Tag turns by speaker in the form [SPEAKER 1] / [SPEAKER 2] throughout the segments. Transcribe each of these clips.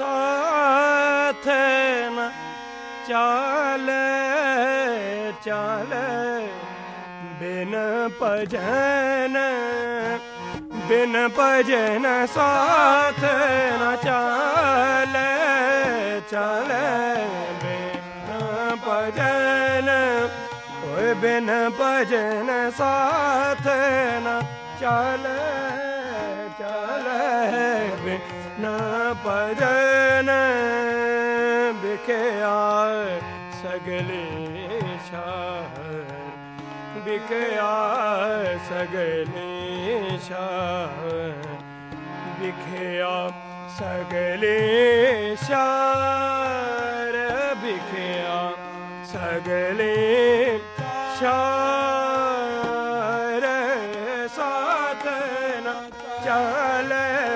[SPEAKER 1] ਸਾਥ ਨ ਚਾਲੇ ਚਾਲੇ। ਬਿਨ ਭਜਨ ਬਿਨ ਭਜਨ ਸਾਥ ਨ ਚਾਲੇ ਚਾਲੇ। ਬਿਨ ਭਜਨ, ਓਏ ਬਿਨ ਭਜਨ ਸਾਥ ਨ ਚਾਲੇ। ਬਿਨ ਭਜਨ ਬਿਖਿਆ ਸਗਲੇ ਸ਼ਾਹ ਬਿਖਿਆ ਸਗਲੇ ਸ਼ਾਹਰ ਬਿਖਿਆ ਸਗਲੇ ਸ਼ਾਰ ਬਿਖਿਆ ਸਗਲੇ ਸ਼ਾਰ ਸਾਥ ਨ ਚਾਲੇ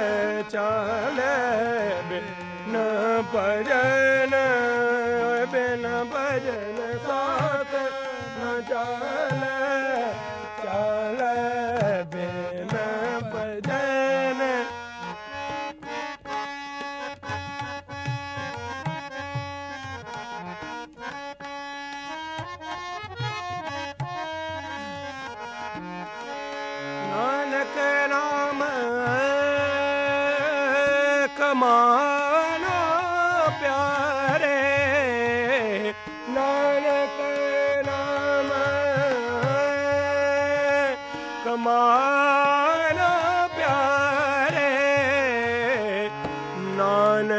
[SPEAKER 1] ਚਾਲੇ ਬਿਨ ਭਜਨ ਬਿਨ ਭਜਨ ਸਾਥ ਨ ਚਾਲੇ।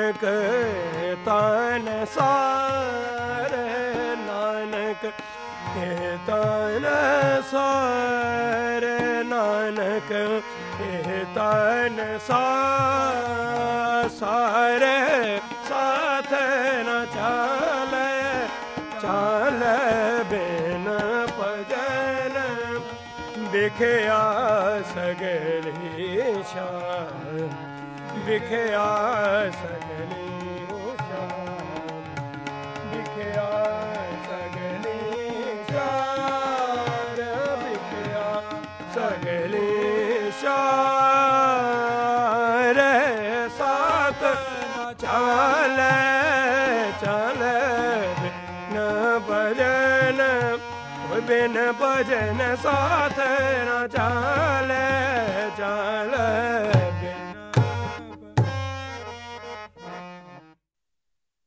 [SPEAKER 1] ਨਾਨਕ ਤਨ ਸਾਰੇ ਨਾਨਕ ਇਹ ਤਨ ਸਾਰੇ ਨਾਨਕ ਇਹ ਤਨ ਸਾ- ਸਾਥ ਨ ਚਾਲੇ ਚਾਲੇ ਬਿਨ ਭਜਨ ਵਿਖਿਆ ਸਗਲੀ ਸ਼ਾਨ। ਵਿਖਿਆ ਸਗਲੀ ਸ਼ਾਨ। ਵਿਖਿਆ ਸਗਲੀ ਸ਼ਾਨ, ਵਿਖਿਆ ਸਗਲੀ ਸ਼ਾਨ। ਸਾਤ ਚਾਲੇ ਚਾਲੇ ਬਿਨ ਭਜਨ ਬਿਨ ਭਜਨ ਸਾਥ ਨਾ ਚਾਲੇ ਚਾਲੇ